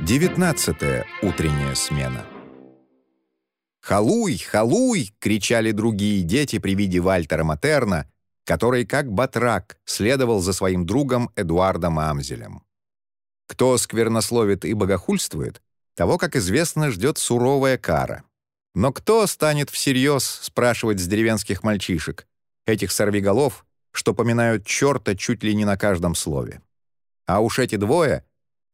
Девятнадцатая утренняя смена. «Халуй! Халуй!» — кричали другие дети при виде Вальтера Матерна, который, как батрак, следовал за своим другом Эдуардом Амзелем. Кто сквернословит и богохульствует, того, как известно, ждет суровая кара. Но кто станет всерьез спрашивать с деревенских мальчишек, этих сорвиголов, что поминают черта чуть ли не на каждом слове? А уж эти двое,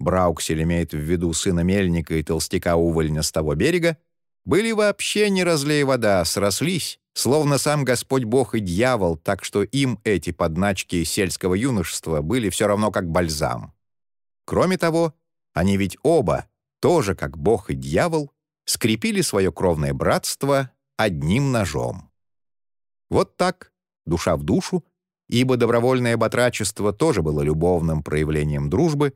Брауксель имеет в виду сына Мельника и толстяка Увольня с того берега, были вообще не разлей вода, срослись, словно сам Господь Бог и дьявол, так что им эти подначки сельского юношества были все равно как бальзам. Кроме того, они ведь оба, тоже как Бог и дьявол, скрепили свое кровное братство одним ножом. Вот так, душа в душу, ибо добровольное батрачество тоже было любовным проявлением дружбы,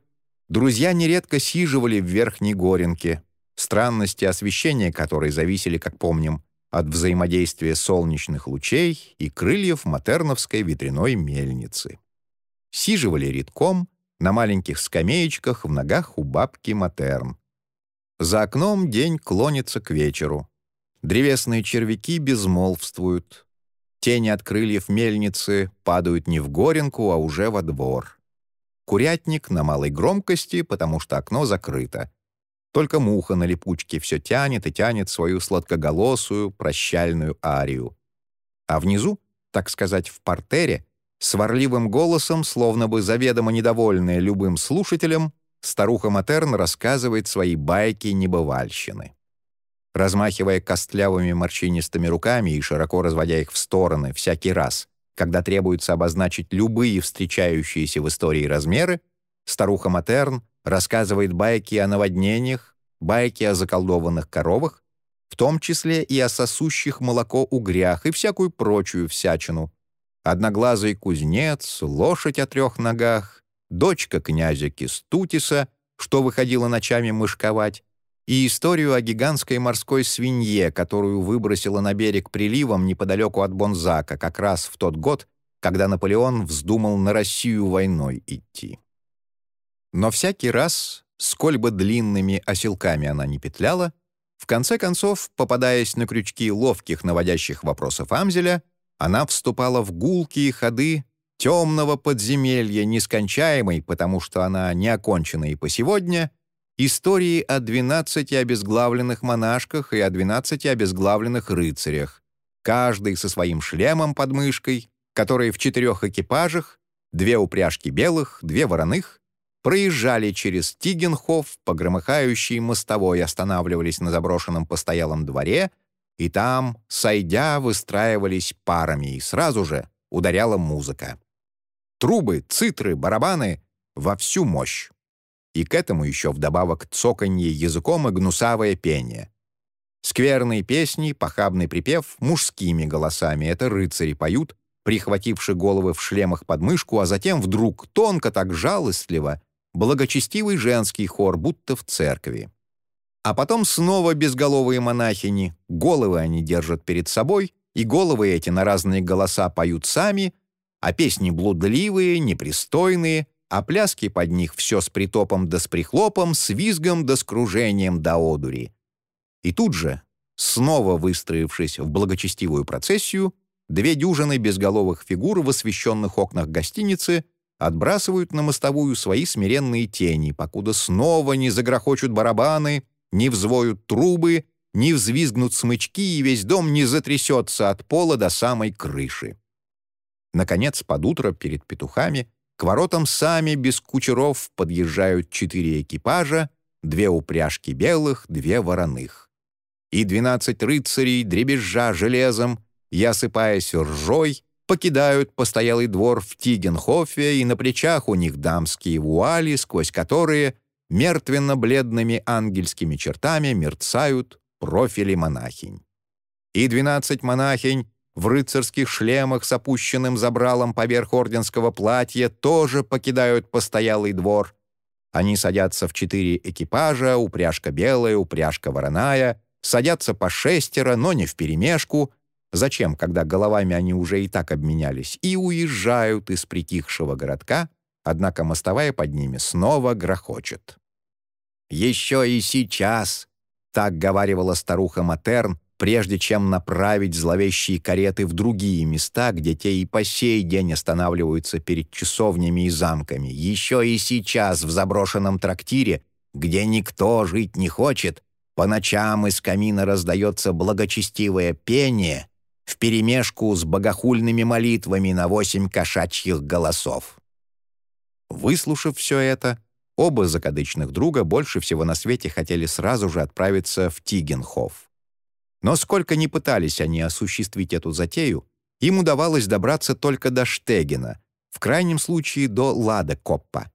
друзья нередко сиживали в Верхней Горенке, странности освещения которой зависели, как помним, от взаимодействия солнечных лучей и крыльев матерновской ветряной мельницы. Сиживали редком на маленьких скамеечках в ногах у бабки Матерн, за окном день клонится к вечеру. Древесные червяки безмолвствуют. Тени от крыльев мельницы падают не в горенку, а уже во двор. Курятник на малой громкости, потому что окно закрыто. Только муха на липучке все тянет и тянет свою сладкоголосую прощальную арию. А внизу, так сказать, в портере, сварливым голосом, словно бы заведомо недовольная любым слушателем, старуха Матерн рассказывает свои байки-небывальщины. Размахивая костлявыми морщинистыми руками и широко разводя их в стороны всякий раз, когда требуется обозначить любые встречающиеся в истории размеры, старуха Матерн рассказывает байки о наводнениях, байки о заколдованных коровах, в том числе и о сосущих молоко угрях и всякую прочую всячину. Одноглазый кузнец, лошадь о трех ногах, дочка князя Кистутиса, что выходила ночами мышковать, и историю о гигантской морской свинье, которую выбросила на берег приливом неподалеку от Бонзака как раз в тот год, когда Наполеон вздумал на Россию войной идти. Но всякий раз, сколь бы длинными оселками она не петляла, в конце концов, попадаясь на крючки ловких наводящих вопросов Амзеля, она вступала в гулкие ходы темного подземелья, нескончаемой, потому что она не окончена и по сегодня, истории о 12 обезглавленных монашках и о 12 обезглавленных рыцарях, каждый со своим шлемом под мышкой, которые в четырех экипажах, две упряжки белых, две вороных, проезжали через Тигенхоф, по громыхающей мостовой останавливались на заброшенном постоялом дворе, и там, сойдя, выстраивались парами, и сразу же ударяла музыка. Трубы, цитры, барабаны — во всю мощь. И к этому еще вдобавок цоканье языком и гнусавое пение. Скверные песни, похабный припев мужскими голосами — это рыцари поют, прихвативши головы в шлемах под мышку, а затем вдруг тонко так жалостливо благочестивый женский хор, будто в церкви. А потом снова безголовые монахини, головы они держат перед собой, и головы эти на разные голоса поют сами — а песни блудливые, непристойные, а пляски под них все с притопом да с прихлопом, с визгом да с кружением да одури. И тут же, снова выстроившись в благочестивую процессию, две дюжины безголовых фигур в освещенных окнах гостиницы отбрасывают на мостовую свои смиренные тени, покуда снова не загрохочут барабаны, не взвоют трубы, не взвизгнут смычки, и весь дом не затрясется от пола до самой крыши. Наконец, под утро перед петухами к воротам сами без кучеров подъезжают четыре экипажа, две упряжки белых, две вороных. И двенадцать рыцарей, дребезжа железом и осыпаясь ржой, покидают постоялый двор в Тигенхофе, и на плечах у них дамские вуали, сквозь которые мертвенно-бледными ангельскими чертами мерцают профили монахинь. И двенадцать монахинь в рыцарских шлемах с опущенным забралом поверх орденского платья тоже покидают постоялый двор. Они садятся в четыре экипажа, упряжка белая, упряжка вороная, садятся по шестеро, но не вперемешку. Зачем, когда головами они уже и так обменялись, и уезжают из притихшего городка, однако мостовая под ними снова грохочет. Еще и сейчас!» Так говаривала старуха Матерн, прежде чем направить зловещие кареты в другие места, где те и по сей день останавливаются перед часовнями и замками. Еще и сейчас в заброшенном трактире, где никто жить не хочет, по ночам из камина раздается благочестивое пение вперемешку с богохульными молитвами на восемь кошачьих голосов. Выслушав все это, оба закадычных друга больше всего на свете хотели сразу же отправиться в Тигенхоф. Но сколько ни пытались они осуществить эту затею, им удавалось добраться только до Штегена, в крайнем случае до Ладекоппа.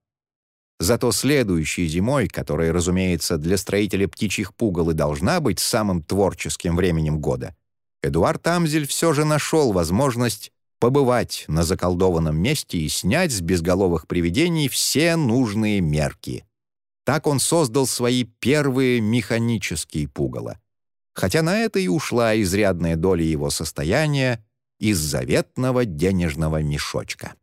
Зато следующей зимой, которая, разумеется, для строителя птичьих пугал и должна быть самым творческим временем года, Эдуард Амзель все же нашел возможность побывать на заколдованном месте и снять с безголовых привидений все нужные мерки. Так он создал свои первые механические пугала. Хотя на это и ушла изрядная доля его состояния из заветного денежного мешочка.